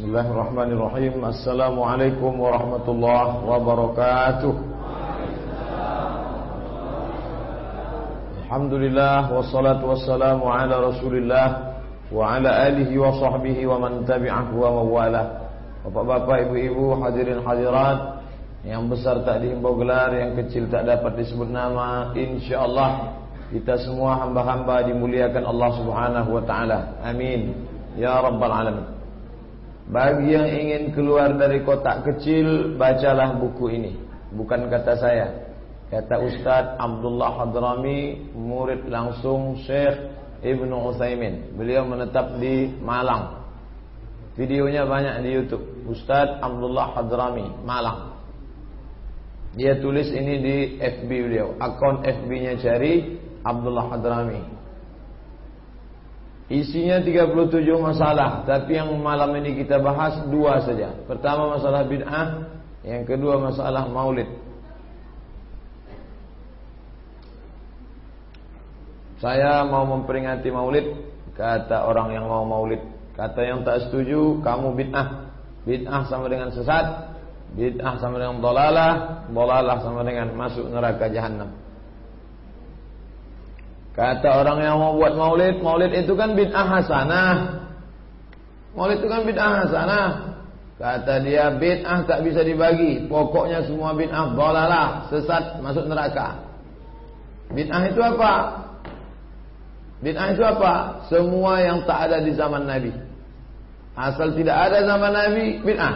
Bismillahirrahmanirrahim. Assalamualaikum warahmatullahi wabarakatuh. Alhamdulillah Wassalatu wassalamu ala rasulillah Wa ala alihi wa sahbihi wa man tabi'ahu wa Bapak-bapak, ibu-ibu, hadirin hadirat Yang besar tak gelar Yang kecil tak dapat disebut nama InsyaAllah Kita semua hamba-hamba dimuliakan Allah subhanahu wa ta'ala. Amin. Ya Rabbal Alamin bagi yang ingin keluar dari kotak kecil, bacalah buku ini. Bukan kata saya. Kata Ustaz Abdullah Hadrami, murid langsung Syekh Ibnu Utsaimin. Beliau menetap di Malang. Videonya banyak di YouTube. Ustaz Abdullah Hadrami, Malang. Dia tulis ini di FB beliau. Akun FB-nya cari Abdullah Hadrami. Isinya 37 masalah Tapi yang malam ini kita bahas Dua saja. Pertama masalah bid'ah Yang kedua masalah maulid. Saya mau memperingati maulid Kata orang yang mau maulid. Kata yang tak setuju Kamu bid'ah. Bid'ah sama dengan sesat Bid'ah sama dengan dolalah Dolalah sama dengan masuk neraka jahannam Kata orang yang mau buat maulid, maulid itu kan bid'ah hasanah. Maulid itu kan bid'ah hasanah. Kata dia bid'ah tak bisa dibagi. Pokoknya semua bid'ah dolalah, sesat masuk neraka. Bid'ah itu apa? Bid'ah itu apa? Semua yang tak ada di zaman Nabi. Asal tidak ada zaman Nabi, bid'ah.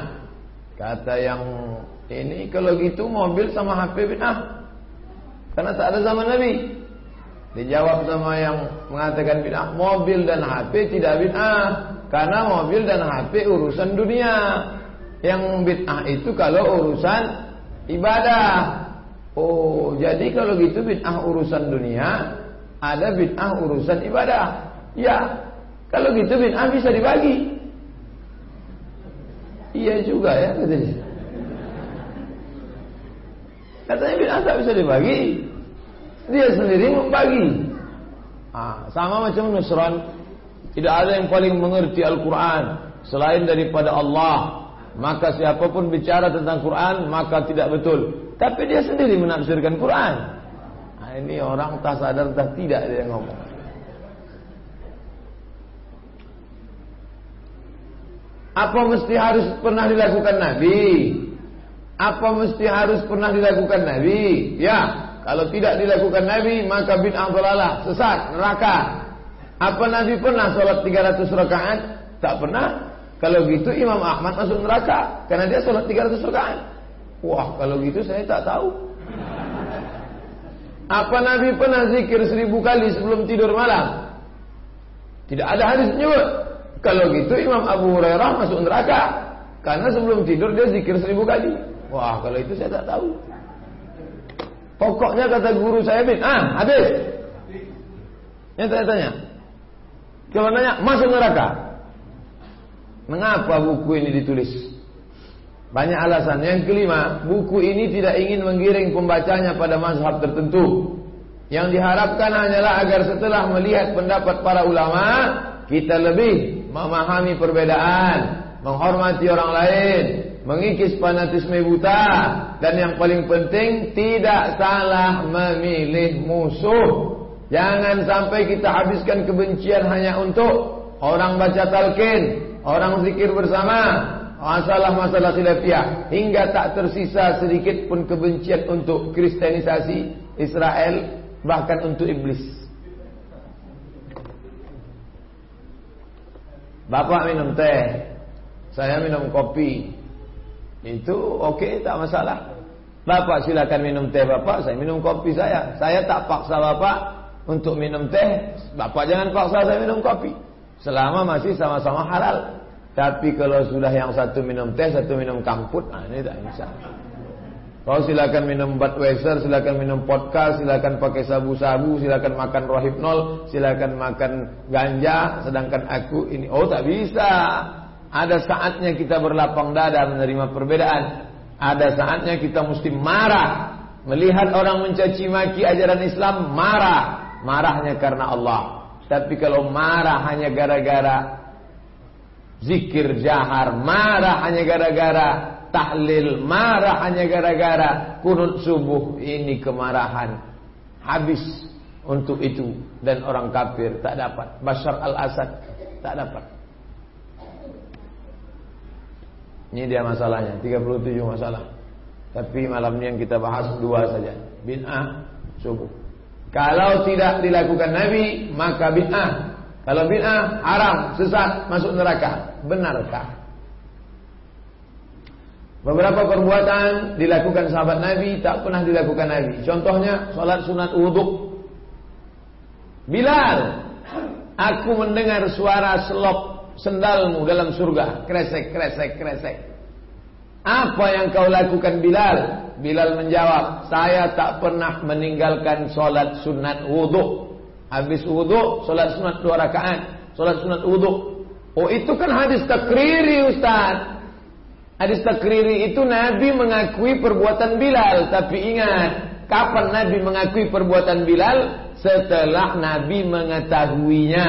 Kata yang ini kalau gitu mobil sama HP bid'ah. Karena tak ada zaman Nabi. Dijawab sama yang mengatakan bid'ah, mobil dan HP tidak bid'ah karena mobil dan HP urusan dunia. Yang bid'ah itu kalau urusan ibadah. Oh, jadi kalau gitu bid'ah urusan dunia, ada bid'ah urusan ibadah. Ya, kalau gitu bid'ah bisa dibagi. Iya juga ya katanya. Katanya bid'ah tak bisa dibagi. Dia sendiri membagi. Ah, sama macam Nusran. Tidak ada yang paling mengerti Al-Quran selain daripada Allah. Maka siapa pun bicara tentang Quran maka tidak betul. Tapi dia sendiri menafsirkan Quran. Nah, ini orang tak sadar tak tidak dia ngomong. Apa mesti harus pernah dilakukan Nabi? Apa mesti harus pernah dilakukan Nabi? Ya, kalau tidak dilakukan Nabi maka bid'ah dalalah, sesat, neraka. Apa Nabi pernah sholat 300 rakaat? Tak pernah. Kalau gitu Imam Ahmad masuk neraka karena dia sholat 300 rakaat. Wah, kalau gitu saya tak tahu. Apa Nabi pernah zikir seribu kali sebelum tidur malam? Tidak ada hadis menyebut. Kalau gitu Imam Abu Hurairah masuk neraka karena sebelum tidur dia zikir seribu kali. Wah, kalau itu saya tak tahu. Pokoknya kata guru saya bin, ah habis. Yang saya tanya, kalau nanya masuk neraka, mengapa buku ini ditulis? Banyak alasan. Yang kelima, buku ini tidak ingin menggiring pembacanya pada mazhab tertentu. Yang diharapkan hanyalah agar setelah melihat pendapat para ulama, kita lebih memahami perbedaan, menghormati orang lain, mengikis fanatisme buta dan yang paling penting tidak salah memilih musuh. Jangan sampai kita habiskan kebencian hanya untuk orang baca talqin, orang zikir bersama, masalah-masalah khilafiyah hingga tak tersisa sedikit pun kebencian untuk kristenisasi Israel bahkan untuk iblis. Bapak minum teh, saya minum kopi. Itu oke okay, tak masalah. Bapak silakan minum teh bapak, saya minum kopi saya. Saya tak paksa bapak untuk minum teh, bapak jangan paksa saya minum kopi. Selama masih sama-sama halal. Tapi kalau sudah yang satu minum teh, satu minum kamput, nah ini tak bisa. Kau silakan minum Budweiser, silakan minum podcast, silakan pakai sabu-sabu, silakan makan rohipnol, silakan makan ganja, sedangkan aku ini oh tak bisa. Ada saatnya kita berlapang dada menerima perbedaan. Ada saatnya kita mesti marah. Melihat orang mencaci maki ajaran Islam, marah. Marahnya karena Allah. Tapi kalau marah hanya gara-gara Zikir jahar marah hanya gara-gara tahlil, marah hanya gara-gara kunut subuh ini kemarahan. Habis untuk itu dan orang kafir tak dapat. Bashar al-Assad tak dapat. Ini dia masalahnya, 37 masalah. Tapi malam ini yang kita bahas dua saja. Bid'ah subuh. Kalau tidak dilakukan Nabi, maka bid'ah. Kalau bid'ah haram, sesat, masuk neraka. Benarkah? Beberapa perbuatan dilakukan sahabat Nabi tak pernah dilakukan Nabi. Contohnya salat sunat wudhu. Bilal, aku mendengar suara selop sendalmu dalam surga. Kresek, kresek, kresek. Apa yang kau lakukan Bilal? Bilal menjawab, saya tak pernah meninggalkan solat sunat wudhu. Habis wudhu, solat sunat dua rakaat. Solat sunat wudhu. Oh itu kan hadis takriri Ustaz. Hadis takriri itu Nabi mengakui perbuatan Bilal. Tapi ingat, kapan Nabi mengakui perbuatan Bilal? Setelah Nabi mengetahuinya.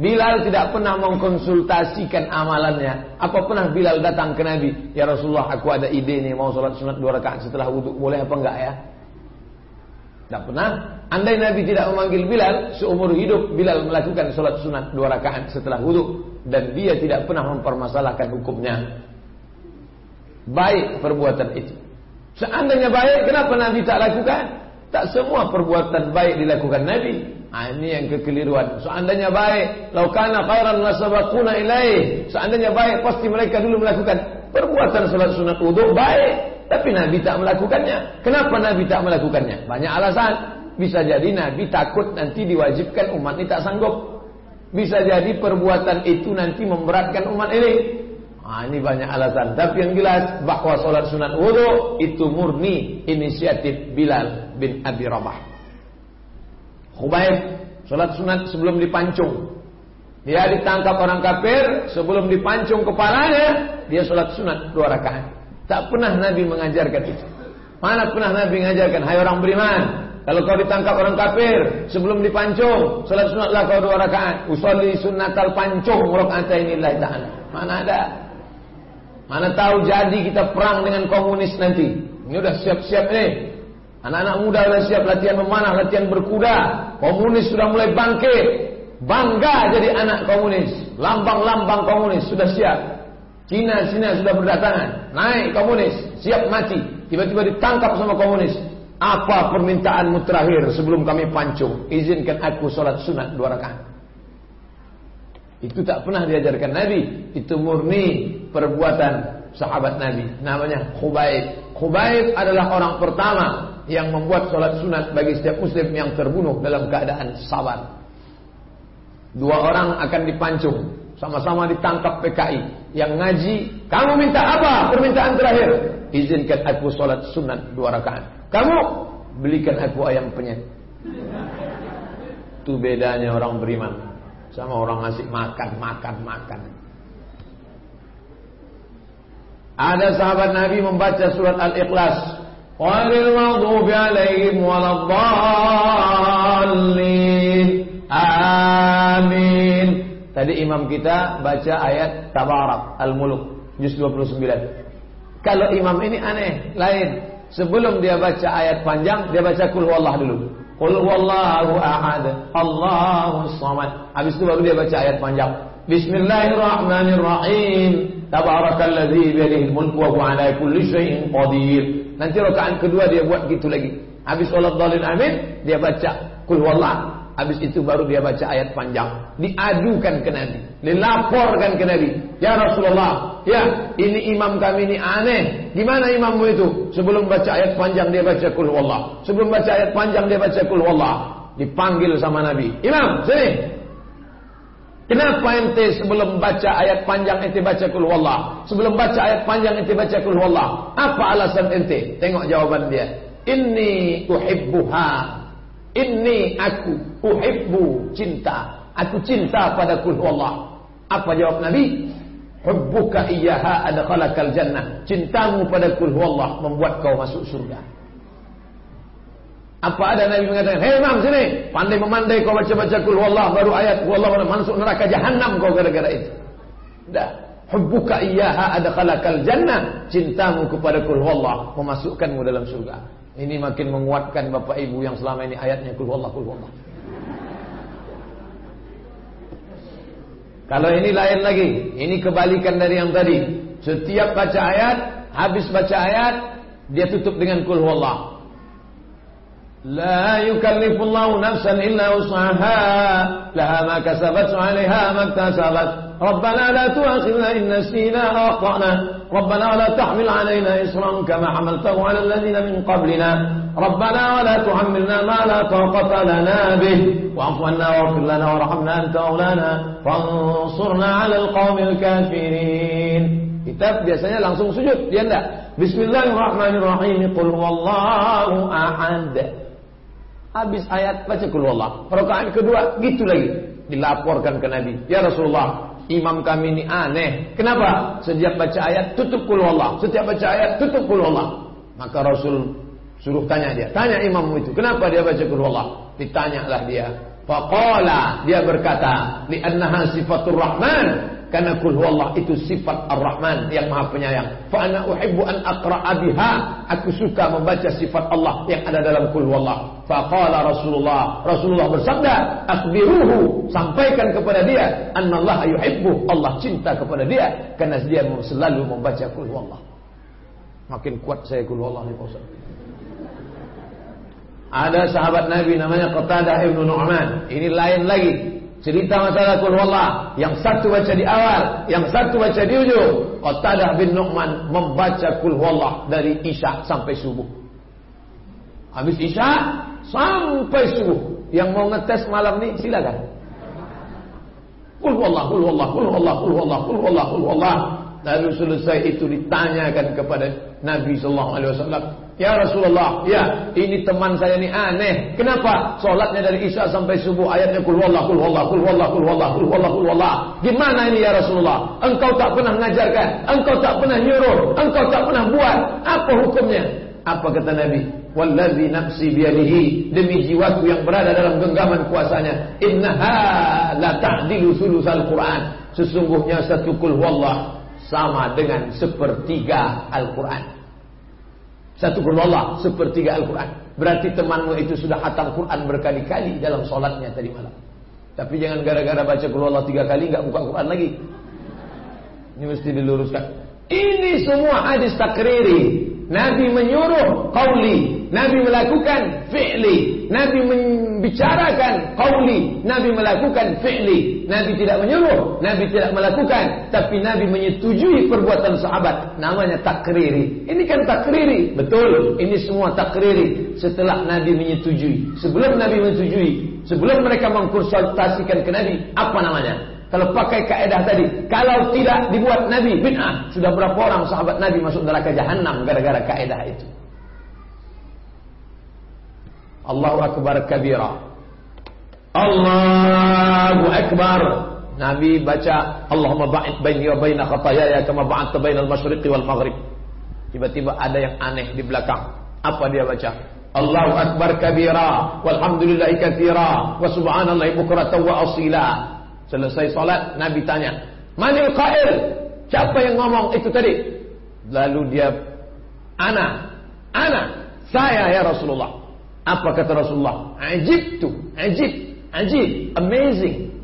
Bilal tidak pernah mengkonsultasikan amalannya. Apa pernah Bilal datang ke Nabi? Ya Rasulullah, aku ada ide nih mau sholat sunat dua rakaat setelah wudhu. Boleh apa enggak ya? Tidak pernah. Andai Nabi tidak memanggil Bilal, seumur hidup Bilal melakukan sholat sunat dua rakaat setelah wudhu. Dan dia tidak pernah mempermasalahkan hukumnya. Baik perbuatan itu. Seandainya baik, kenapa Nabi tak lakukan? Tak semua perbuatan baik dilakukan Nabi. Ah, ini yang kekeliruan. Seandainya baik, laukana khairan lasabaquna ilaih. Seandainya baik, pasti mereka dulu melakukan perbuatan salat sunat wudu baik, tapi Nabi tak melakukannya. Kenapa Nabi tak melakukannya? Banyak alasan. Bisa jadi Nabi takut nanti diwajibkan umat ini tak sanggup. Bisa jadi perbuatan itu nanti memberatkan umat ini. Ah, ini banyak alasan. Tapi yang jelas bahwa salat sunat wudu itu murni inisiatif Bilal bin Abi Rabah. Khubayb Sholat sunat sebelum dipancung. Dia ditangkap orang kafir Sebelum dipancung kepalanya Dia sholat sunat dua rakaat. Tak pernah Nabi mengajarkan itu. Mana pernah Nabi mengajarkan Hai orang beriman Kalau kau ditangkap orang kafir Sebelum dipancung Sholat sunatlah kau dua rakaat. Usolli sunatal pancung ini ta'ala. Mana ada? Mana tahu jadi kita perang dengan komunis nanti. Ini udah siap-siap nih Anak-anak muda sudah siap latihan memanah, latihan berkuda. Komunis sudah mulai bangkit. Bangga jadi anak komunis. Lambang-lambang komunis sudah siap. Cina-Cina sudah berdatangan. Naik komunis, siap mati. Tiba-tiba ditangkap sama komunis. Apa permintaanmu terakhir sebelum kami pancung? Izinkan aku sholat sunat dua rakaat. Itu tak pernah diajarkan Nabi. Itu murni perbuatan sahabat Nabi. Namanya Khubaib. Khubaib adalah orang pertama yang membuat sholat sunat bagi setiap muslim yang terbunuh dalam keadaan sabar. Dua orang akan dipancung, sama-sama ditangkap PKI. Yang ngaji, kamu minta apa? Permintaan terakhir. Izinkan aku sholat sunat dua rakaat. Kamu belikan aku ayam penyet. Itu bedanya orang beriman sama orang ngasih makan, makan, makan. Ada sahabat Nabi membaca surat Al-Ikhlas غير المغضوب عليهم ولا الضالين Amin. Tadi imam kita baca ayat Tabarak Al-Muluk juz 29. Kalau imam ini aneh, lain. Sebelum dia baca ayat panjang, dia baca kul wallah dulu. Kul wallahu ahad, Allahu samad. Habis itu baru dia baca ayat panjang. Bismillahirrahmanirrahim. Tabarakalladzi biyadihi al-mulku wa huwa ala kulli syai'in qadir. Nanti rakaat kedua dia buat gitu lagi. Habis sholat dalil amin, dia baca kul wallah. Habis itu baru dia baca ayat panjang. Diadukan ke Nabi. Dilaporkan ke Nabi. Ya Rasulullah. Ya ini imam kami ini aneh. Gimana imammu itu? Sebelum baca ayat panjang dia baca kul wallah. Sebelum baca ayat panjang dia baca kul wallah. Dipanggil sama Nabi. Imam sini. Kenapa ente sebelum baca ayat panjang ente baca kul wallah? Sebelum baca ayat panjang ente baca kul wallah. Apa alasan ente? Tengok jawaban dia. Inni uhibbuha. Inni aku uhibbu cinta. Aku cinta pada kul wallah. Apa jawab Nabi? Hubbuka iyyaha adkhalakal jannah. Cintamu pada kul wallah membuat kau masuk surga. Apa ada Nabi mengatakan, "Hei Imam sini, pandai memandai kau baca-baca kul wallah baru ayat wallah masuk neraka jahanam kau gara-gara itu." Dah. Hubbuka iyyaha adkhalakal jannah. Cintamu kepada kul wallah memasukkanmu dalam surga. Ini makin menguatkan Bapak Ibu yang selama ini ayatnya kul wallah kul wallah. Kalau ini lain lagi, ini kebalikan dari yang tadi. Setiap baca ayat, habis baca ayat, dia tutup dengan kul wallah. لا يكلف الله نفسا إلا وسعها. لها ما كسبت وعليها ما اكتسبت. ربنا لا تؤاخذنا إن نسينا أو أخطأنا. ربنا ولا تحمل علينا إصرا كما حملته على الذين من قبلنا. ربنا ولا تحملنا ما لا طاقة لنا به. واعف عنا واغفر لنا وارحمنا أنت مولانا. فانصرنا على القوم الكافرين. Kita biasanya langsung sujud, dia enggak. Bismillahirrahmanirrahim. Qul wallahu ahad. Habis ayat baca kulullah. Rakaat kedua gitu lagi. Dilaporkan ke Nabi. Ya Rasulullah, imam kami ini aneh. Kenapa? Setiap baca ayat tutup kulullah. Setiap baca ayat tutup kulullah. Maka Rasul suruh tanya dia. Tanya imammu itu. Kenapa dia baca kulullah? Ditanyalah dia. Faqala dia berkata, "Li'annaha sifatur Rahman." Karena kul huwallah itu sifat Ar-Rahman yang Maha Penyayang. Fa ana uhibbu an aqra'a biha. Aku suka membaca sifat Allah yang ada dalam kul huwallah. Fa qala Rasulullah, Rasulullah bersabda, "Akhbiruhu, sampaikan kepada dia, annallaha yuhibbu, Allah cinta kepada dia karena dia selalu membaca kul huwallah." Makin kuat saya kul huwallah ni Pak Ada sahabat Nabi namanya Qatadah Ibnu Nu'man. Ini lain lagi. Cerita masalah kul wallah yang satu baca di awal, yang satu baca di ujung. Qatadah bin Nu'man membaca kul wallah dari Isya sampai subuh. Habis Isya sampai subuh. Yang mau ngetes malam ni silakan. Kul wallah, kul wallah, kul wallah, kul wallah, kul wallah, kul wallah. Lalu selesai itu ditanyakan kepada Nabi sallallahu alaihi wasallam, "Ya Rasulullah, ya, ini teman saya ini aneh. Kenapa salatnya dari Isya sampai subuh ayatnya kul wallah, kul wallah, kul wallah. Gimana ini ya Rasulullah? Engkau tak pernah mengajarkan, engkau tak pernah nyuruh, engkau tak pernah buat. Apa hukumnya?" Apa kata Nabi? Wallazi nafsi biyadihi demi jiwaku yang berada dalam genggaman kuasanya innaha la ta'dilu sulusal Quran sesungguhnya satu kul wallah sama dengan sepertiga Al-Quran. Satu Allah sepertiga Al-Quran. Berarti temanmu itu sudah hatam Quran berkali-kali dalam solatnya tadi malam. Tapi jangan gara-gara baca Allah tiga kali nggak buka Quran lagi. Ini mesti diluruskan. Ini semua hadis takriri. Nabi menyuruh qauli, Nabi melakukan fi'li, Nabi membicarakan qauli, Nabi melakukan fi'li. Nabi tidak menyuruh, Nabi tidak melakukan, tapi Nabi menyetujui perbuatan sahabat. Namanya takriri. Ini kan takriri, betul. Ini semua takriri setelah Nabi menyetujui. Sebelum Nabi menyetujui, sebelum mereka mengkonsultasikan ke Nabi, apa namanya? Kalau pakai kaedah tadi, kalau tidak dibuat Nabi bid'ah, sudah berapa orang sahabat Nabi masuk neraka jahanam gara-gara kaedah itu. Allahu akbar kabira. Allahu akbar. Nabi baca Allahumma ba'id baini wa baina khataayaya kama ba'adta bainal masyriqi wal maghrib. Tiba-tiba ada yang aneh di belakang. Apa dia baca? Allahu akbar kabira walhamdulillahi katsira wa subhanallahi bukratan wa asila. Selesai solat, Nabi tanya, Manil qail? Siapa yang ngomong itu tadi? Lalu dia, Ana, Ana, saya ya Rasulullah. Apa kata Rasulullah? Ajib tu, ajib, ajib, amazing.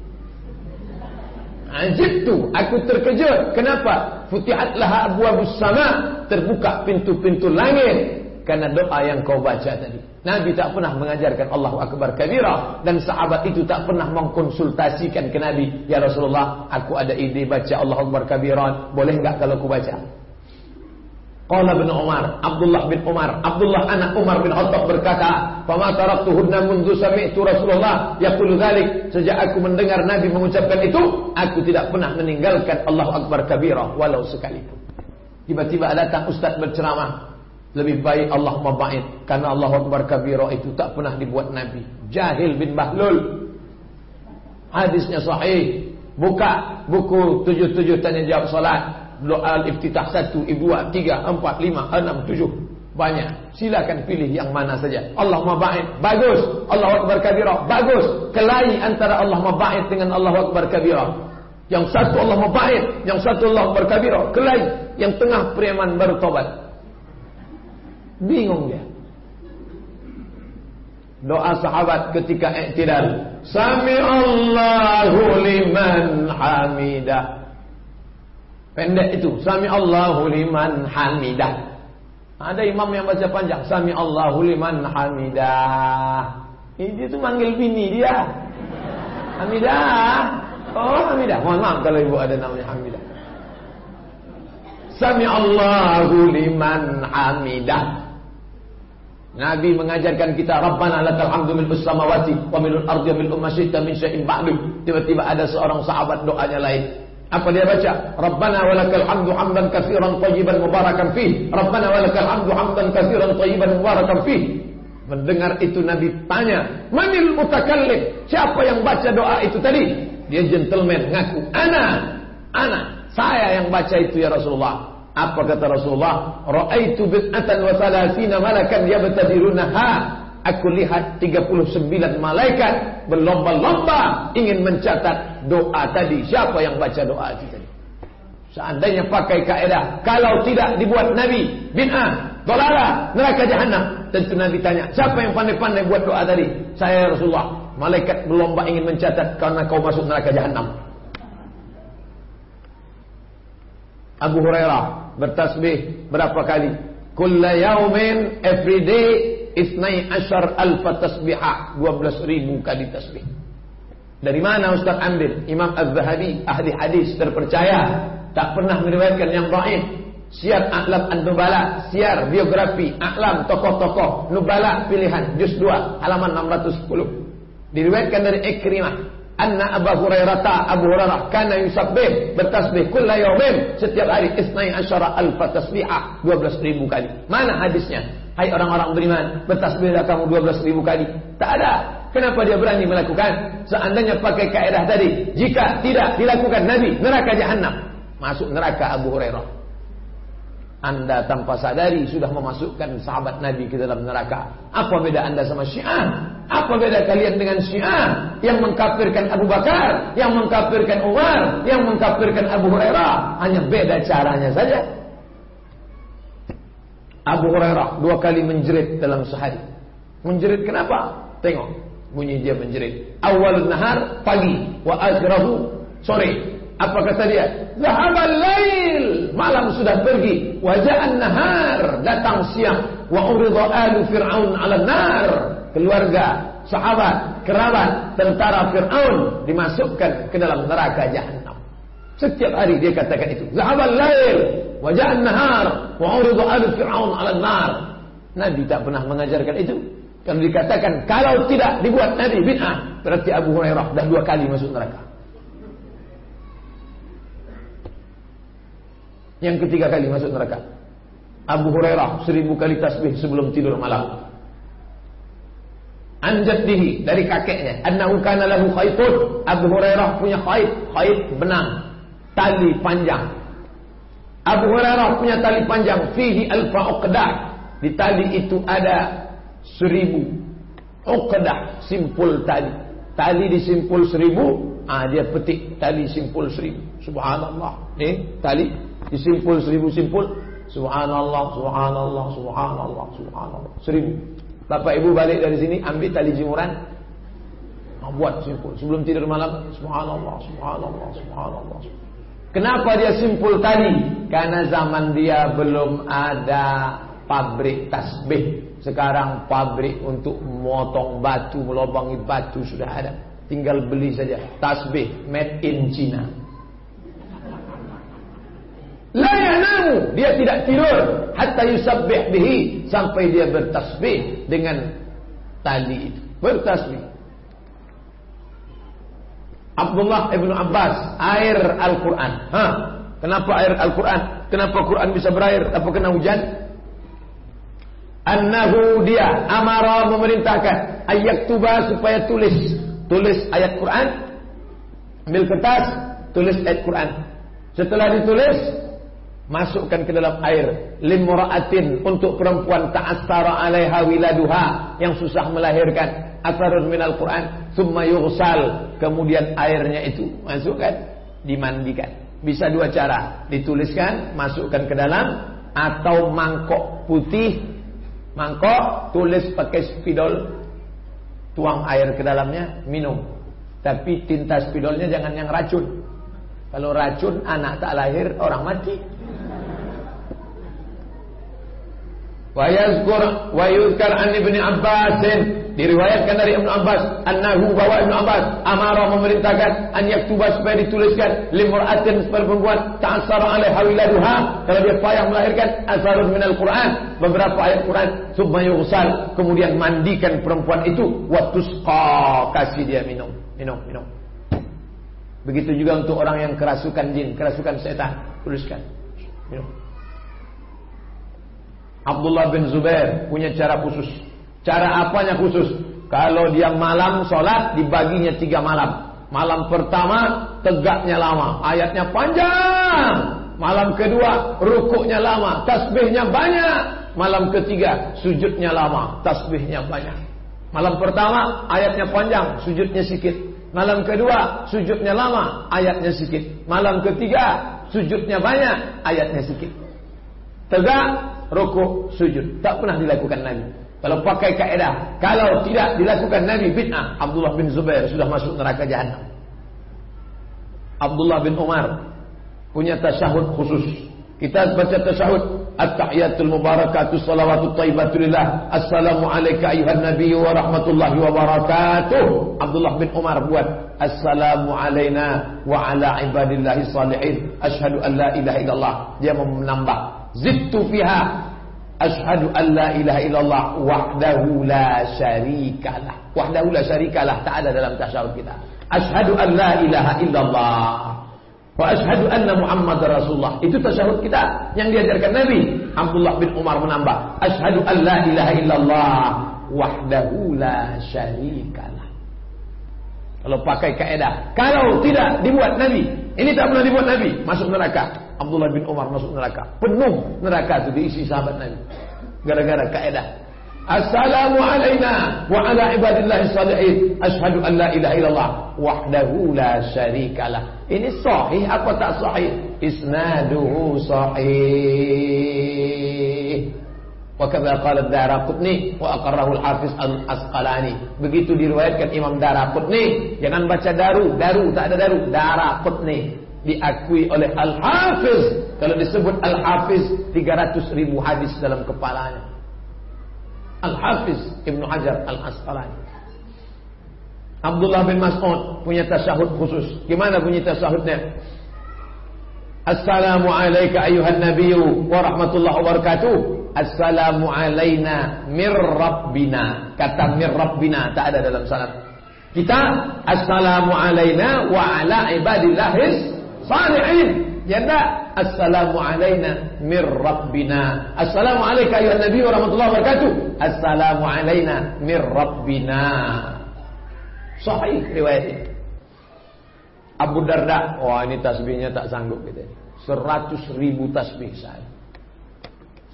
Ajib tu, aku terkejut. Kenapa? Futihatlah abu abu sama, terbuka pintu-pintu langit. Karena doa yang kau baca tadi. Nabi tak pernah mengajarkan Allahu Akbar kabira. Dan sahabat itu tak pernah mengkonsultasikan ke Nabi. Ya Rasulullah, aku ada ide baca Allahu Akbar kabira. Boleh enggak kalau aku baca? Qala bin Umar, Abdullah bin Umar, Abdullah anak Umar bin Khattab berkata, "Fama taraktuhunna mundu sami'tu Rasulullah yaqulu dzalik." Sejak aku mendengar Nabi mengucapkan itu, aku tidak pernah meninggalkan Allahu Akbar kabira walau sekalipun. Tiba-tiba datang ustaz berceramah, lebih baik Allah mabait karena Allah Akbar kabira itu tak pernah dibuat nabi. Jahil bin Bahlul. Hadisnya sahih. Buka buku tujuh-tujuh tanya jawab salat. Doa al-iftitah satu, dua, tiga, empat, lima, enam, tujuh. Banyak. Silakan pilih yang mana saja. Allah mabait. Bagus. Allah Akbar kabira. Bagus. Kelahi antara Allah mabait dengan Allah Akbar kabira. Yang satu Allah mabait, yang satu Allah berkabirah. Kelai, yang tengah preman baru tobat. Bingung dia. Doa sahabat ketika iktidal. Sami Allahu liman hamidah. Pendek itu. Sami Allahu liman hamidah. Ada imam yang baca panjang. Sami Allahu liman hamidah. Ini tuh manggil bini dia. Hamidah. Oh Hamidah. Mohon maaf kalau ibu ada namanya Hamidah. Sami Allahu liman hamidah. Nabi mengajarkan kita Rabbana lakal hamdu mil samawati wa ardi ummasyita min syai'in ba'du. Tiba-tiba ada seorang sahabat doanya lain. Apa dia baca? Rabbana walakal hamdu hamdan katsiran mubarakan fih. Rabbana walakal hamdu hamdan katsiran mubarakan fih. Mendengar itu Nabi tanya, "Manil mutakallim?" Siapa yang baca doa itu tadi? Dia gentleman ngaku, "Ana, ana, saya yang baca itu ya Rasulullah." Apa kata Rasulullah? Ra'aitu bid'atan wa salasina malakan yabtadirunaha. Aku lihat 39 malaikat berlomba-lomba ingin mencatat doa tadi. Siapa yang baca doa itu tadi? Seandainya pakai kaedah, kalau tidak dibuat Nabi, bid'ah, dolalah, neraka jahanam. Tentu Nabi tanya, siapa yang pandai-pandai buat doa tadi? Saya Rasulullah. Malaikat berlomba ingin mencatat karena kau masuk neraka jahanam. Abu Hurairah bertasbih berapa kali? Kulla yaumin every day isnai ashar alfa tasbihah 12 ribu kali tasbih. Dari mana Ustaz ambil? Imam Az-Zahabi ahli hadis terpercaya tak pernah meriwayatkan yang dhaif. Siar A'lam An-Nubala, siar biografi A'lam tokoh-tokoh Nubala pilihan juz 2 halaman 610. Diriwayatkan dari Ikrimah Anna Abu Hurairah Abu Hurairah kana yusabbih bertasbih kulla yaumin setiap hari isnai asyara alfa tasbihah 12 ribu kali. Mana hadisnya? Hai orang-orang beriman, bertasbihlah kamu 12 ribu kali. Tak ada. Kenapa dia berani melakukan? Seandainya pakai kaedah tadi, jika tidak dilakukan Nabi, neraka jahanam. Masuk neraka Abu Hurairah. Anda tanpa sadari sudah memasukkan sahabat Nabi ke dalam neraka. Apa beda Anda sama Syiah? Apa beda kalian dengan Syiah yang mengkafirkan Abu Bakar, yang mengkafirkan Umar, yang mengkafirkan Abu Hurairah? Hanya beda caranya saja. Abu Hurairah dua kali menjerit dalam sehari. Menjerit kenapa? Tengok bunyi dia menjerit. Awal nahar pagi, wa akhirahu sore. Apa kata dia? Zahabal lail. Malam sudah pergi. Waja'an nahar. Datang siang. Wa uridha alu fir'aun ala nar. Keluarga, sahabat, kerabat, tentara Fir'aun dimasukkan ke dalam neraka jahanam. Setiap hari dia katakan itu. Zahabal lail. Waja'an nahar. Wa uridha alu fir'aun ala nar. Nabi tak pernah mengajarkan itu. Kalau dikatakan kalau tidak dibuat Nabi bid'ah, berarti Abu Hurairah dah dua kali masuk neraka. Yang ketiga kali masuk neraka. Abu Hurairah seribu kali tasbih sebelum tidur malam. Anjadihi dari kakeknya. Annahu kana lahu khaytun. Abu Hurairah punya khayt. Khayt benang. Tali panjang. Abu Hurairah punya tali panjang. Fihi alfa uqdah. Di tali itu ada seribu. Uqdah. Simpul tali. Tali disimpul seribu. Ah dia petik tali simpul seribu. Subhanallah. Ni tali Disimpul seribu simpul. Subhanallah, subhanallah, subhanallah, subhanallah. Seribu. Bapak ibu balik dari sini ambil tali jemuran. Buat simpul. Sebelum tidur malam. Subhanallah, subhanallah, subhanallah. Kenapa dia simpul tadi? Karena zaman dia belum ada pabrik tasbih. Sekarang pabrik untuk memotong batu, melobangi batu sudah ada. Tinggal beli saja. Tasbih made in China. La dia tidak tidur hatta yusabbih bihi sampai dia bertasbih dengan tali itu. Bertasbih. Abdullah ibnu Abbas, air Al-Quran. Ha? Kenapa air Al-Quran? Kenapa Quran bisa berair? Apa kena hujan? Annahu dia amara memerintahkan ayat tuba supaya tulis tulis ayat Quran ambil kertas tulis ayat Quran setelah ditulis masukkan ke dalam air limra'atin untuk perempuan ta'assara 'alaiha wiladuha yang susah melahirkan asarun minal Quran thumma yughsal kemudian airnya itu masukkan dimandikan. Bisa dua cara, dituliskan, masukkan ke dalam atau mangkok putih, mangkok tulis pakai spidol, tuang air ke dalamnya, minum. Tapi tinta spidolnya jangan yang racun. Kalau racun anak tak lahir orang mati. Wa yazkur wa yuzkar an Ibnu Abbas diriwayatkan dari Ibnu Abbas annahu bahwa Ibnu Abbas. Amara memerintahkan an yaktuba supaya dituliskan. Limra'atin seperti perempuan ta'assara alaiha wiladuha. Kalau dia payah melahirkan asarun minal Quran. Beberapa ayat Quran summa yughsal. Kemudian mandikan perempuan itu wa tusqa kasih dia minum minum minum. Begitu juga untuk orang yang kerasukan jin kerasukan setan. Tuliskan. Minum Abdullah bin Zubair punya cara khusus. Cara apanya khusus? Kalau dia malam sholat dibaginya tiga malam. Malam pertama tegaknya lama, ayatnya panjang. Malam kedua rukuknya lama, tasbihnya banyak. Malam ketiga sujudnya lama, tasbihnya banyak. Malam pertama ayatnya panjang, sujudnya sedikit. Malam kedua sujudnya lama, ayatnya sedikit. Malam ketiga sujudnya banyak, ayatnya sedikit. Tegak rukuk, sujud. Tak pernah dilakukan Nabi. Kalau pakai kaedah, kalau tidak dilakukan Nabi bid'ah, Abdullah bin Zubair sudah masuk neraka jahanam. Abdullah bin Umar punya tasyahud khusus. Kita baca tasyahud At-tahiyatul mubarakatuh salawatut taibatulillah Assalamu alayka ayuhan nabi wa rahmatullahi wa barakatuh Abdullah bin Umar buat Assalamu wa ala ibadillahi salihin Ashadu an la ilaha illallah Dia menambah zidtu fiha. Asyhadu an la ilaha illallah wahdahu la syarikalah wahdahu la syarikalah tak ada dalam tasyahud kita. Asyhadu an la ilaha illallah. Wa asyhadu anna muhammad rasulullah. Itu tasyahud kita yang diajarkan Nabi. Abdullah bin Umar menambah asyhadu an la ilaha illallah wahdahu la syarikalah kalau pakai kaedah kalau tidak dibuat Nabi ini tak pernah dibuat Nabi masuk neraka Abdullah bin Umar masuk neraka. Penuh neraka itu diisi sahabat Nabi. Gara-gara kaedah. Assalamu alayna wa ala ibadillah salihin. Ashadu an la ilaha illallah. Wahdahu la syarikalah. Ini sahih apa tak sahih? Isnaduhu sahih. Wa kadza qala ad-Daraqutni wa aqarrahu al-Hafiz al-Asqalani. Begitu diriwayatkan Imam Daraqutni, jangan baca daru, daru tak ada daru, Daraqutni diakui oleh Al-Hafiz. Kalau disebut Al-Hafiz 300 ribu hadis dalam kepalanya. Al-Hafiz Ibn Hajar Al-Asqalani. Abdullah bin Mas'ud punya tasyahud khusus. Gimana bunyi tasyahudnya? Assalamu alayka ayuhan nabiyyu wa rahmatullahi wa barakatuh. Assalamu alayna mir rabbina. Kata mir rabbina tak ada dalam salat. Kita assalamu alayna wa ala ibadillahis salihin. Ya enggak? Assalamu alayna mir rabbina. Assalamu alayka ayuhan nabi wa rahmatullahi wa barakatuh. Assalamu alayna mir rabbina. Sahih riwayat ini. Abu Darda, wah ini tasbihnya tak sanggup gitu. Seratus ribu tasbih sehari.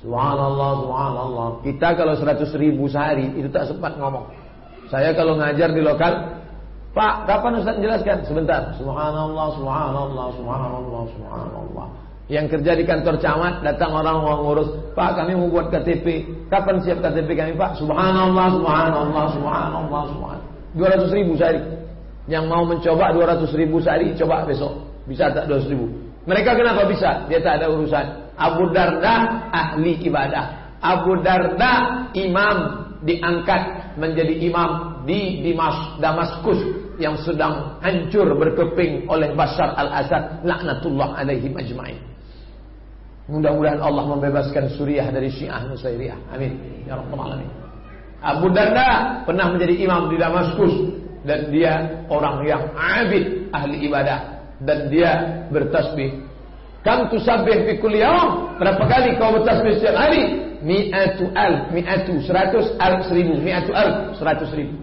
Subhanallah, subhanallah. Kita kalau seratus ribu sehari itu tak sempat ngomong. Saya kalau ngajar di lokal Pak, kapan Ustaz jelaskan? Sebentar. Subhanallah, subhanallah, subhanallah, subhanallah. Yang kerja di kantor camat, datang orang mau ngurus. Pak, kami mau buat KTP. Kapan siap KTP kami, Pak? Subhanallah, subhanallah, subhanallah, subhanallah. 200 ribu sehari. Yang mau mencoba 200 ribu sehari, coba besok. Bisa tak 200 ribu? Mereka kenapa bisa? Dia tak ada urusan. Abu Darda ahli ibadah. Abu Darda imam diangkat menjadi imam di Dimas Damaskus yang sedang hancur berkeping oleh Bashar al-Assad laknatullah alaihi majma'in. Mudah-mudahan Allah membebaskan Suriah dari Syiah Nusairiyah. Amin. Ya Rabbal alamin. Abu Darda pernah menjadi imam di Damaskus dan dia orang yang abid ahli ibadah dan dia bertasbih. Kam tusabbih fi kulli yawm? Berapa kali kau bertasbih setiap hari? Mi'atu al, mi'atu, seratus al, seribu, mi'atu al, seratus ribu.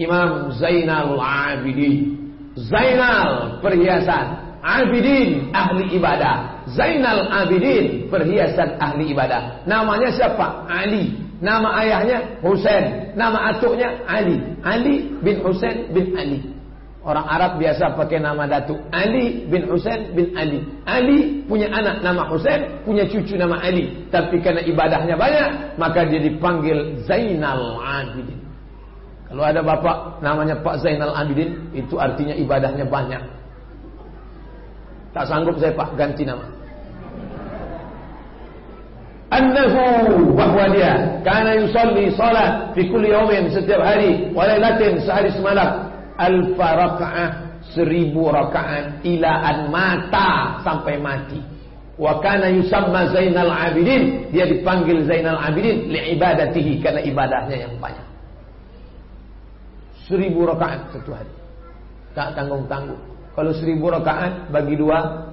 Imam Zainal Abidin. Zainal perhiasan. Abidin ahli ibadah. Zainal Abidin perhiasan ahli ibadah. Namanya siapa? Ali. Nama ayahnya Husain. Nama atuknya Ali. Ali bin Husain bin Ali. Orang Arab biasa pakai nama Datuk Ali bin Husain bin Ali. Ali punya anak nama Husain, punya cucu nama Ali. Tapi karena ibadahnya banyak, maka dia dipanggil Zainal Abidin. Kalau ada bapak namanya Pak Zainal Abidin, itu artinya ibadahnya banyak. Tak sanggup saya Pak ganti nama. Annahu bahwa dia karena yusalli salat fi kulli setiap hari wa lailatin sehari semalam alfa rakaah seribu rakaat ila an mata sampai mati. Wa kana yusamma Zainal Abidin, dia dipanggil Zainal Abidin li ibadatihi karena ibadahnya yang banyak. Seribu rakaat satu hari. Tak tanggung-tanggung. Kalau seribu rakaat bagi dua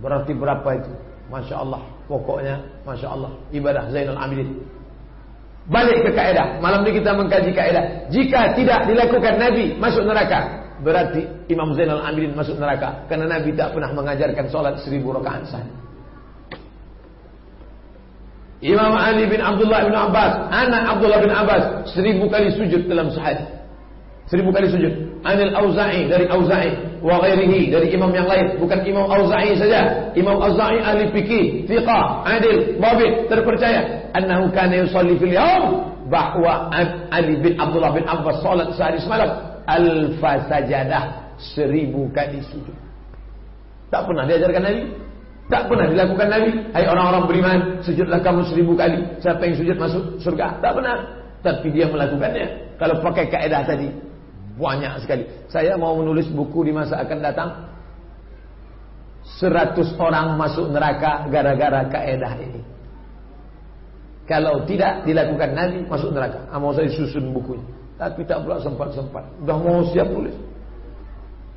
berarti berapa itu? Masya Allah. Pokoknya Masya Allah. Ibadah Zainal Abidin. Balik ke kaidah. Malam ini kita mengkaji kaidah. Jika tidak dilakukan Nabi masuk neraka, berarti Imam Zainal Abidin masuk neraka karena Nabi tak pernah mengajarkan sholat seribu rakaat. Imam Ali bin Abdullah bin Abbas, anak Abdullah bin Abbas, seribu kali sujud dalam sehari. Seribu kali sujud. Anil Auza'i dari Auza'i wa ghairihi dari imam yang lain, bukan Imam Auza'i saja. Imam Auza'i ahli fikih, thiqah, adil, babit, terpercaya. Annahu kana yusalli fil yawm bahwa Ali bin Abdullah bin Abbas salat sehari semalam alfa sajadah seribu kali sujud. Tak pernah diajarkan Nabi. Tak pernah dilakukan Nabi. Hai orang-orang beriman, sujudlah kamu seribu kali. Siapa yang sujud masuk surga? Tak pernah. Tapi dia melakukannya. Kalau pakai kaedah tadi, banyak sekali. Saya mau menulis buku di masa akan datang. Seratus orang masuk neraka gara-gara kaedah ini. Kalau tidak dilakukan Nabi masuk neraka. Ah, saya susun bukunya. Tapi tak pula sempat-sempat. Udah mau siap nulis.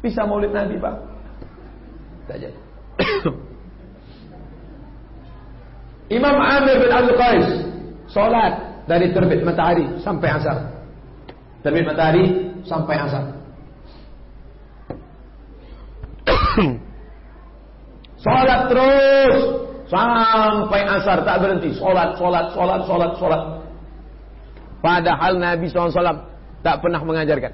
Bisa maulid Nabi Pak. Tak jadi. Imam Amir bin Abdul Qais. Salat dari terbit matahari sampai asar. Terbit matahari sampai asar. Salat terus sampai asar tak berhenti. Salat, salat, salat, salat, salat. Padahal Nabi SAW tak pernah mengajarkan.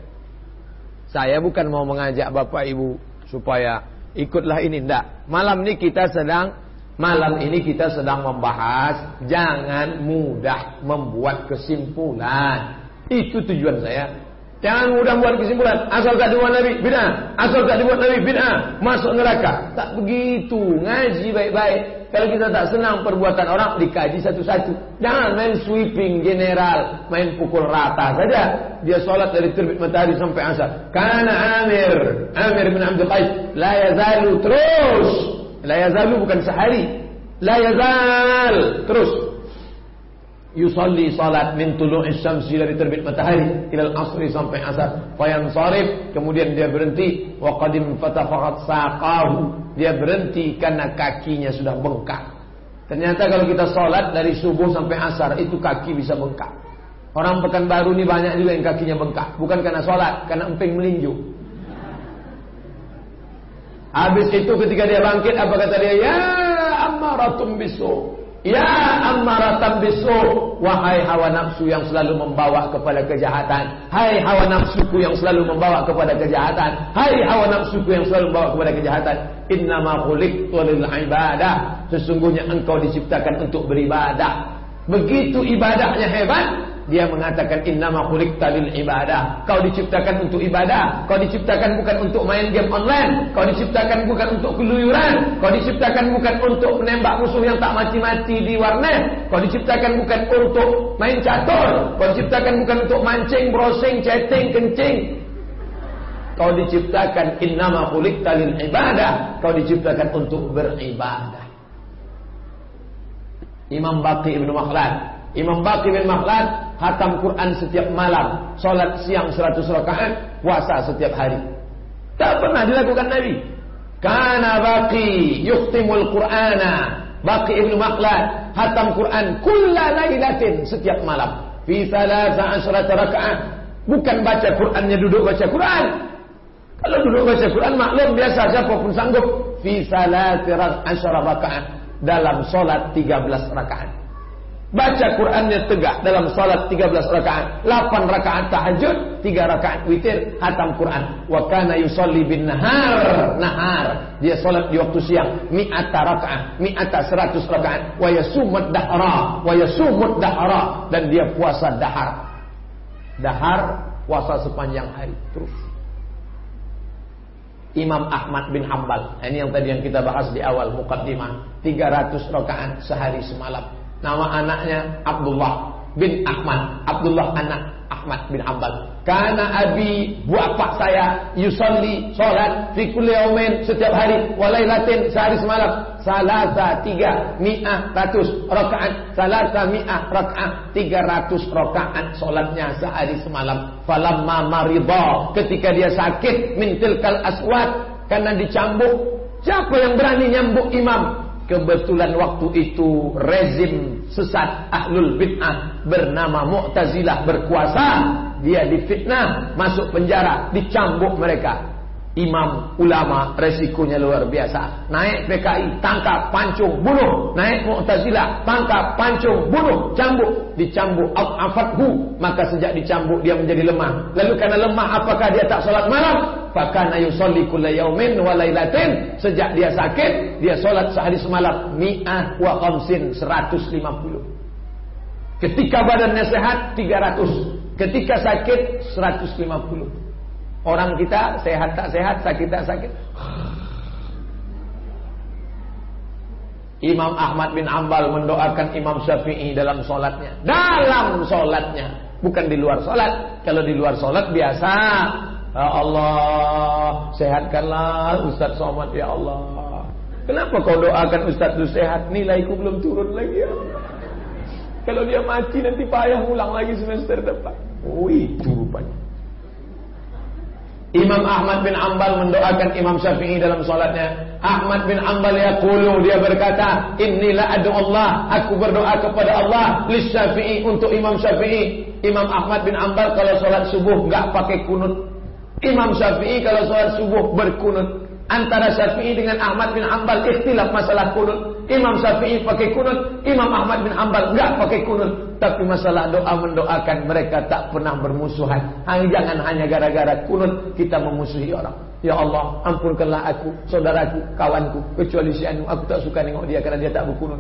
Saya bukan mau mengajak bapak ibu supaya ikutlah ini. Tidak. Malam ini kita sedang Malam ini kita sedang membahas jangan mudah membuat kesimpulan. Itu tujuan saya. Jangan mudah buat kesimpulan. Asal tak dibuat Nabi, bid'ah. Asal tak dibuat Nabi, bid'ah. Masuk neraka. Tak begitu. Ngaji baik-baik. Kalau kita tak senang perbuatan orang, dikaji satu-satu. Jangan main sweeping general. Main pukul rata saja. Dia sholat dari terbit matahari sampai asar. Karena Amir. Amir bin Abdul Qais. La yazalu terus. La yazalu bukan sehari. La yazal. Terus yusalli salat min tulu'is syamsi dari terbit matahari ila asri sampai asar. Fayan sarif kemudian dia berhenti. Wa qadim fatafaqat saqahu. Dia berhenti karena kakinya sudah bengkak. Ternyata kalau kita salat dari subuh sampai asar itu kaki bisa bengkak. Orang pekanbaru ini banyak juga yang kakinya bengkak. Bukan karena salat karena emping melinju habis itu ketika dia bangkit apa kata dia? Ya ammaratum bisu Ya ammaratan bisu Wahai hawa nafsu yang selalu membawa kepada kejahatan. Hai hawa nafsuku yang selalu membawa kepada kejahatan. Hai hawa nafsuku yang selalu membawa kepada kejahatan. Innama khuliqtu lil ibadah. Sesungguhnya engkau diciptakan untuk beribadah. Begitu ibadahnya hebat dia mengatakan innama khuliqta lil ibadah. Kau diciptakan untuk ibadah. Kau diciptakan bukan untuk main game online. Kau diciptakan bukan untuk keluyuran. Kau diciptakan bukan untuk menembak musuh yang tak mati-mati di warnet. Kau diciptakan bukan untuk main catur. Kau diciptakan bukan untuk mancing, browsing, chatting, kencing. Kau diciptakan innama khuliqta lil ibadah. Kau diciptakan untuk beribadah. Imam Baqi Ibnu Makhlad Imam Baqi bin Makhlad hatam Quran setiap malam, salat siang 100 rakaat, puasa setiap hari. Tak pernah dilakukan Nabi. Kana Baqi yukhtimul Qur'ana. Baqi Ibnu Makhlad hatam Quran kulla lailatin setiap malam. Fi thalatha asyrata rakaat. Bukan baca Qurannya duduk baca Quran. Kalau duduk baca Quran maklum biasa siapa pun sanggup. Fi thalatha asyrata rakaat dalam solat 13 rakaat. Baca Qurannya tegak dalam salat 13 rakaat, 8 rakaat tahajud, 3 rakaat witir, hatam Quran. Wa kana yusalli bin nahar, nahar. Dia salat di waktu siang, mi'ata rakaat, mi'ata 100 rakaat, wa yasumud dahra, wa yasumud dahra dan dia puasa dahar. Dahar puasa sepanjang hari terus. Imam Ahmad bin Hambal. Ini yang tadi yang kita bahas di awal mukaddimah. 300 rakaat sehari semalam. Nama anaknya Abdullah bin Ahmad. Abdullah anak Ahmad bin Ambal. Karena abi bapak saya yusalli salat fi kulli setiap hari walailatin sehari semalam. Salasa tiga mi'ah ratus rakaat. Salasa mi'ah rakaat tiga ratus rakaat solatnya sehari semalam. Falamma marida ketika dia sakit min tilkal aswad. Karena dicambuk. Siapa yang berani nyambuk imam Kebetulan waktu itu rezim sesat ahlul bid'ah bernama Mu'tazilah berkuasa. Dia difitnah, masuk penjara, dicambuk mereka. Imam ulama resikonya luar biasa. Naik PKI, tangkap, pancung, bunuh. Naik Mu'tazilah, tangkap, pancung, bunuh, cambuk, dicambuk afathu, maka sejak dicambuk dia menjadi lemah. Lalu karena lemah apakah dia tak salat malam? Fakana yusolli kulla yaumin wa lailatin. Sejak dia sakit, dia solat sehari semalam mi'ah wa khamsin 150. Ketika badannya sehat 300. Ketika sakit 150. Orang kita sehat tak sehat, sakit tak sakit. Imam Ahmad bin Ambal mendoakan Imam Syafi'i dalam solatnya. Dalam solatnya. Bukan di luar solat. Kalau di luar solat biasa Ya Allah, sehatkanlah Ustaz Somad ya Allah. Kenapa kau doakan Ustaz itu sehat? Nilaiku belum turun lagi ya Kalau dia mati nanti payah ulang lagi semester depan. Oh itu rupanya. Imam Ahmad bin Ambal mendoakan Imam Syafi'i dalam solatnya. Ahmad bin Ambal yaqulu dia berkata, "Inilah adu Allah, aku berdoa kepada Allah lis Syafi'i untuk Imam Syafi'i." Imam Ahmad bin Ambal kalau solat subuh enggak pakai kunut, Imam Syafi'i kalau sholat subuh berkunut. Antara Syafi'i dengan Ahmad bin Ambal ikhtilaf masalah kunut. Imam Syafi'i pakai kunut, Imam Ahmad bin Ambal enggak pakai kunut. Tapi masalah doa mendoakan mereka tak pernah bermusuhan. Hanya jangan hanya gara-gara kunut kita memusuhi orang. Ya Allah, ampunkanlah aku, saudaraku, kawanku, kecuali si Anu. Aku tak suka nengok dia karena dia tak berkunut.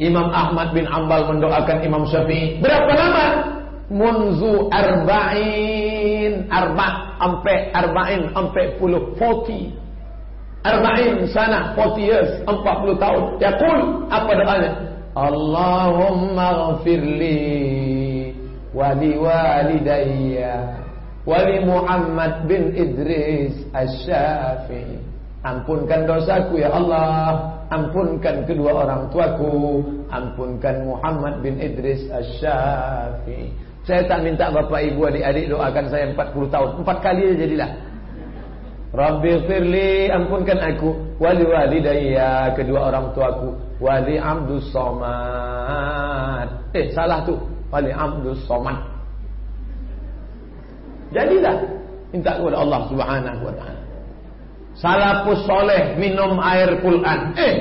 Imam Ahmad bin Ambal mendoakan Imam Syafi'i. Berapa lama? munzu arba'in arba' ampe arba'in ampe puluh forty arba'in sana forty years empat puluh tahun. Yaqul apa doanya? Allahumma ghafirli wali walidayya wali Muhammad bin Idris asy-Syafi'i. Ampunkan dosaku ya Allah. Ampunkan kedua orang tuaku. Ampunkan Muhammad bin Idris asy-Syafi'i. Saya tak minta bapak ibu adik-adik doakan saya 40 tahun. Empat kali jadilah. Rabbi firli ampunkan aku wali walidayya kedua orang tuaku wali abdus somad eh salah tu wali abdus somad jadilah minta kepada Allah Subhanahu wa taala salafus soleh minum air Quran eh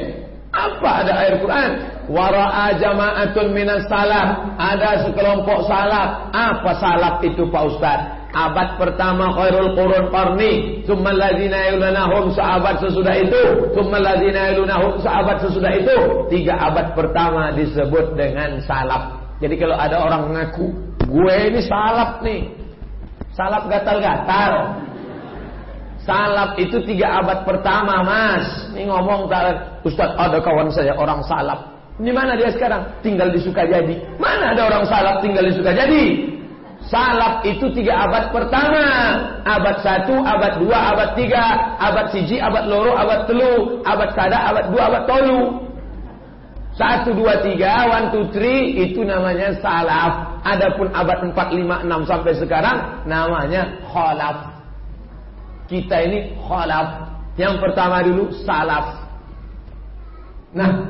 apa ada air Quran? Wara'a jama'atun minas salaf. Ada sekelompok salaf. Apa salaf itu Pak Ustaz? Abad pertama khairul qurun qarni, tsumma alladzina yalunahum sahabat sesudah itu, tsumma alladzina yalunahum sahabat sesudah itu. Tiga abad pertama disebut dengan salaf. Jadi kalau ada orang mengaku, gue ini salaf nih. Salaf gatal-gatal. Salaf itu tiga abad pertama mas Ini ngomong tak Ustaz ada kawan saya orang salaf Di mana dia sekarang? Tinggal di Sukajadi Mana ada orang salaf tinggal di Sukajadi? Salaf itu tiga abad pertama. Abad satu, abad dua, abad tiga Abad siji, abad loro, abad telu Abad kada, abad dua, abad tolu. Satu, dua, tiga, one, two, three Itu namanya salaf. Adapun abad empat, lima, enam sampai sekarang Namanya khalaf. Kita ini khalaf. Yang pertama dulu salaf. Nah,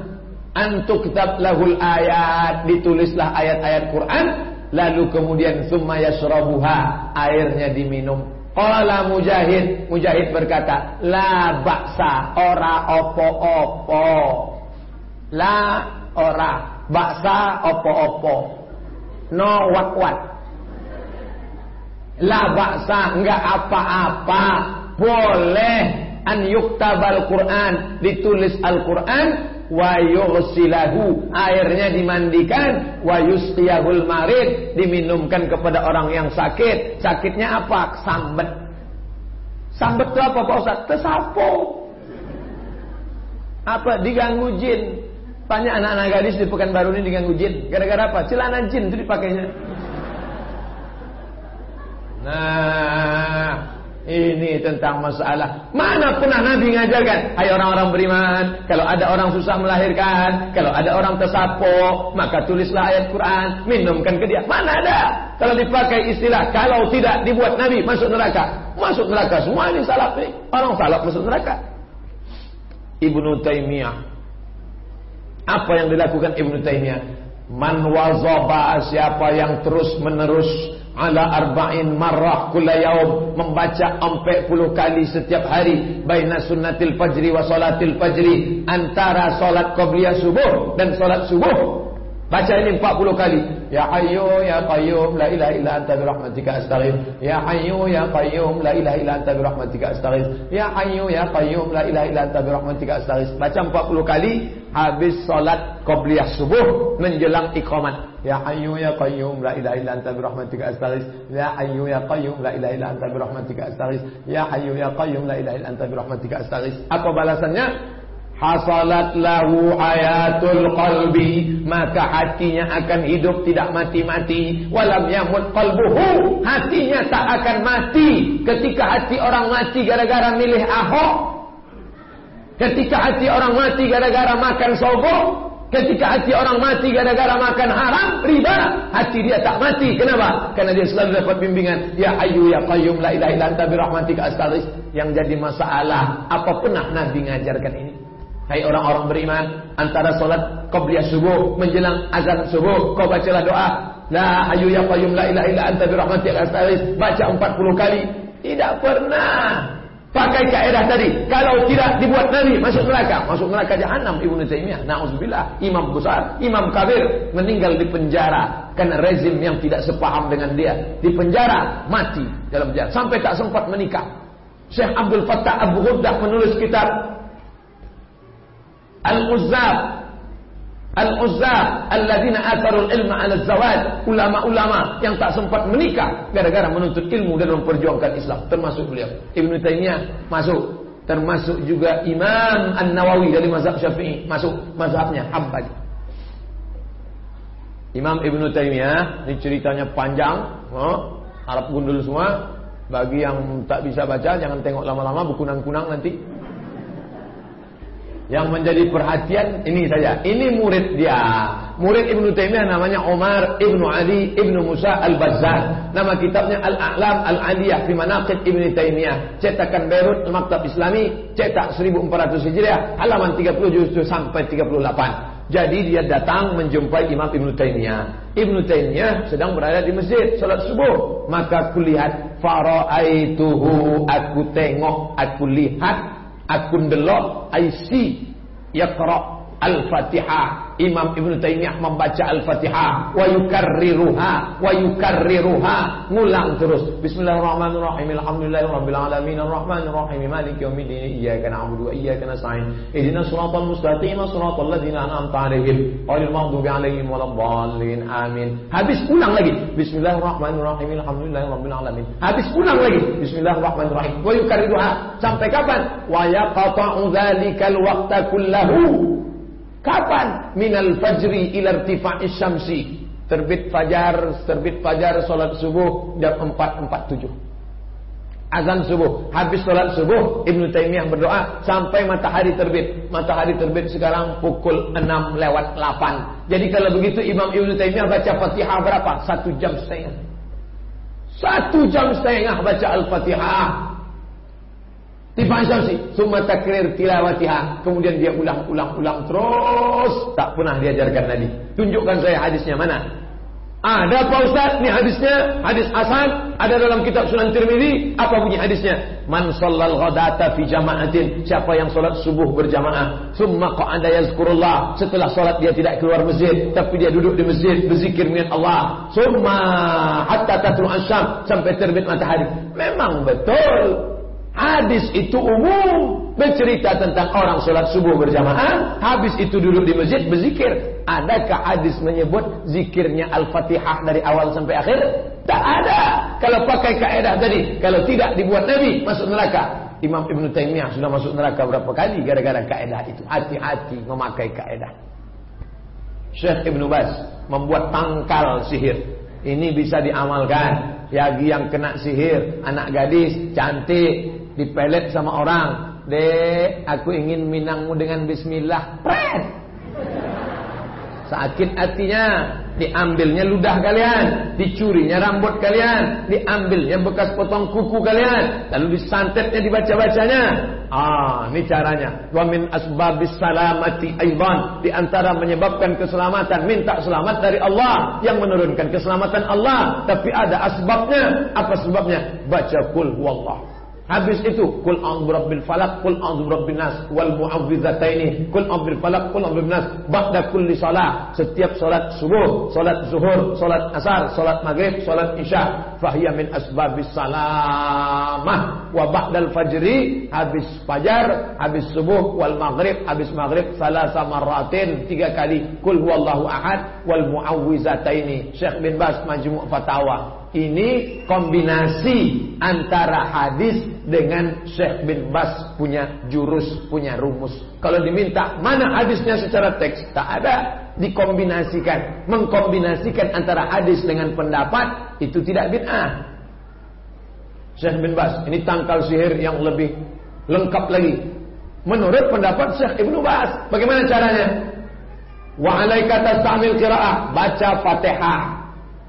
antuk kitab lahul ayat. Ditulislah ayat-ayat Quran lalu kemudian summa yashrabuha airnya diminum Qala Mujahid, Mujahid berkata, la baksa ora opo-opo. La ora. Baksa opo-opo. No wat-wat. La baksa enggak apa-apa. Boleh an yuktabal Quran ditulis Al-Quran wa yughsilahu. Airnya dimandikan. Wa yusqiyahul marid. Diminumkan kepada orang yang sakit. Sakitnya apa? Sambet. Sambet itu apa Pak Ustaz? Tesapo apa? Diganggu jin. Banyak anak-anak gadis di Pekanbaru ini diganggu jin. Gara-gara apa? Celana jin itu dipakainya. Nah ini tentang masalah. Mana pernah Nabi ngajarkan? Hai orang-orang beriman, kalau ada orang susah melahirkan, kalau ada orang tersapo, maka tulislah ayat Quran, minumkan ke dia. Mana ada? Kalau dipakai istilah, kalau tidak dibuat Nabi masuk neraka. Masuk neraka semua ini salaf ini. Orang salaf masuk neraka. Ibnu Taimiyah. Apa yang dilakukan Ibnu Taimiyah? Man wazaba siapa yang terus menerus ala arba'in marrah kulla yaum. Membaca 40 kali setiap hari. Baina sunnatil fajri wa salatil fajri. Antara salat qabliyah subuh dan salat subuh. Baca ini 40 kali. Ya hayyu ya qayyum la ilaha illa anta bi rahmatika astaghith. Ya hayyu ya qayyum la ilaha illa anta bi rahmatika astaghith. Ya hayyu ya qayyum la ilaha illa anta bi rahmatika astaghith. Baca 40 kali habis salat qabliyah subuh menjelang iqamat Ya Hayyu ya Qayyum la ilaha illa anta bi rahmatika astaghits. Ya Hayyu ya Qayyum la ilaha illa anta bi rahmatika astaghits. Ya Hayyu ya Qayyum la ilaha illa anta bi rahmatika astaghits. Apa balasannya? Hasalat lahu ayatul qalbi Maka hatinya akan hidup tidak mati-mati Walam yamut qalbuhu Hatinya tak akan mati Ketika hati orang mati gara-gara milih Ahok Ketika hati orang mati gara-gara makan sobok Ketika hati orang mati gara-gara makan haram, riba, hati dia tak mati. Kenapa? Karena dia selalu dapat bimbingan. Ya Ayu ya Qayyum la ilaha illa anta. Yang jadi masalah, apa pernah Nabi ngajarkan ini? Hai orang-orang beriman, antara solat qabliyah subuh menjelang azan subuh, kau bacalah doa. La Ayu ya Qayyum la ilaha illa anta bi rahmatika astaghis. Baca 40 kali. Tidak pernah. Pakai kaidah tadi, kalau tidak dibuat Nabi masuk neraka, masuk neraka jahanam Ibnu Taimiyah. Nauzubillah, imam besar, imam kabir meninggal di penjara karena rezim yang tidak sepaham dengan dia. Di penjara, mati dalam penjara sampai tak sempat menikah. Syekh Abdul Fattah Abu Ghuddah menulis kitab Al-Uzzab Al-Uzzah alladzina atharul ilma 'ala zawad, ulama-ulama yang tak sempat menikah gara-gara menuntut ilmu dan memperjuangkan Islam, termasuk beliau. Ibnu Taimiyah masuk, termasuk juga Imam An-Nawawi dari mazhab Syafi'i, masuk mazhabnya Hambali. Imam Ibnu Taimiyah, ini ceritanya panjang, Arab gundul semua. Bagi yang tak bisa baca, jangan tengok lama-lama, buku kunang-kunang nanti. Yang menjadi perhatian ini saja. Ini murid dia. Murid Ibnu Taimiyah namanya Omar Ibnu Ali Ibnu Musa Al-Bazzar. Nama kitabnya Al-A'lam Al-Aliyah fi Manaqib Ibnu Taimiyah. Cetakan Beirut Maktab Islami, cetak 1400 Hijriah, halaman 30 juz sampai 38. Jadi dia datang menjumpai Imam Ibnu Taimiyah. Ibnu Taimiyah sedang berada di masjid salat subuh. Maka kulihat faraaituhu aku tengok, aku lihat aku ndelok I see al-Fatihah. Imam Ibn Taymiyah membaca Al-Fatihah. Wa yukarriruha wa yukarriruha. Ngulang terus. Bismillahirrahmanirrahim. Alhamdulillahirabbil alamin arrahmanir rahim maliki yaumiddin. Iyyaka na'budu wa iyyaka nasta'in. Ihdinas siratal mustaqim. Siratal ladzina an'amta 'alaihim. Ghairil maghdubi 'alaihim waladdallin. Amin. Habis ulang lagi. Bismillahirrahmanirrahim. Alhamdulillahirabbil alamin habis ulang lagi. Bismillahirrahmanirrahim. Wa yukarriruha. Sampai kapan? Wa yaqta'u dzalikal waqta kullahu Kapan? Minal fajri ila irtifa'is syamsi. Terbit fajar, terbit fajar salat subuh jam 4.47. Azan subuh, habis salat subuh Ibnu Taimiyah berdoa sampai matahari terbit. Matahari terbit sekarang pukul 6 lewat 8. Jadi kalau begitu Imam Ibnu Taimiyah baca Fatihah berapa? Satu jam setengah. Satu jam setengah baca Al-Fatihah. Tiba Syamsi, summa takrir tilawatiha. Kemudian dia ulang-ulang-ulang terus, tak pernah diajarkan Nabi. Tunjukkan saya hadisnya mana? Ada Pak Ustaz, ini hadisnya, hadis Hasan, ada dalam kitab Sunan Tirmizi, apa bunyi hadisnya? Man shallal ghadata fi jama'atin, siapa yang salat subuh berjamaah, summa qa'ada yazkurullah, setelah salat dia tidak keluar masjid, tapi dia duduk di masjid berzikir dengan Allah. Summa hatta tatlu asyam sampai terbit matahari. Memang betul Hadis itu umum bercerita tentang orang sholat subuh berjamaah, habis itu duduk di masjid berzikir. Adakah hadis menyebut zikirnya Al-Fatihah dari awal sampai akhir? Tak ada. Kalau pakai kaidah tadi, kalau tidak dibuat Nabi masuk neraka. Imam Ibn Taimiyah sudah masuk neraka berapa kali gara-gara kaidah itu. Hati-hati memakai kaidah. Syekh Ibn Bas membuat tangkal sihir. Ini bisa diamalkan. Bagi yang kena sihir, anak gadis, cantik, dipelet sama orang. Dek, aku ingin minangmu dengan bismillah. Pret. Sakit hatinya. Diambilnya ludah kalian. Dicurinya rambut kalian. Diambilnya bekas potong kuku kalian. Lalu disantetnya dibaca-bacanya. Ah, ini caranya. Wa min asbabis salamati aidan. Di antara menyebabkan keselamatan. Minta selamat dari Allah. Yang menurunkan keselamatan Allah. Tapi ada asbabnya. Apa sebabnya? Baca kul huwallah. Habis itu kul a'udzu birabbil falaq, kul a'udzu birabbin nas wal mu'awwidzataini, kul a'udzu bil falaq, kul a'udzu nas ba'da kulli shalah. Setiap salat subuh, salat zuhur, salat asar, salat maghrib, salat isya, fahiya min asbabis salamah. Wa ba'dal fajri, habis fajar, habis subuh wal maghrib, habis maghrib salasa marratin, tiga kali kul huwallahu ahad wal mu'awwidzataini. Syekh bin Bas Majmu' Fatawa. Ini kombinasi antara hadis dengan Syekh bin Bas punya jurus, punya rumus. Kalau diminta mana hadisnya secara teks, tak ada. Dikombinasikan, mengkombinasikan antara hadis dengan pendapat itu tidak bid'ah. Syekh bin Bas, ini tangkal sihir yang lebih lengkap lagi. Menurut pendapat Syekh Ibnu Bas, bagaimana caranya? Wa alaika tastamil qiraah, baca Fatihah.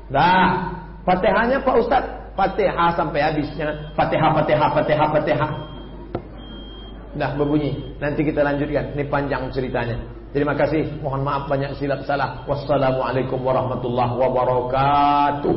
Dah, Fatihahnya Pak Ustaz, Fatihah sampai habisnya. Fatihah, Fatihah, Fatihah, Fatihah. Dah berbunyi. Nanti kita lanjutkan. Ini panjang ceritanya. Terima kasih. Mohon maaf banyak silap salah. Wassalamualaikum warahmatullahi wabarakatuh.